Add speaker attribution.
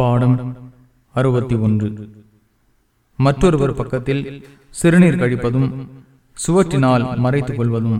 Speaker 1: பாடம் அறுபத்தி ஒன்று. மற்றொருவர் பக்கத்தில் சிறுநீர் கழிப்பதும் சுவற்றினால் மறைத்துக் கொள்வதும்.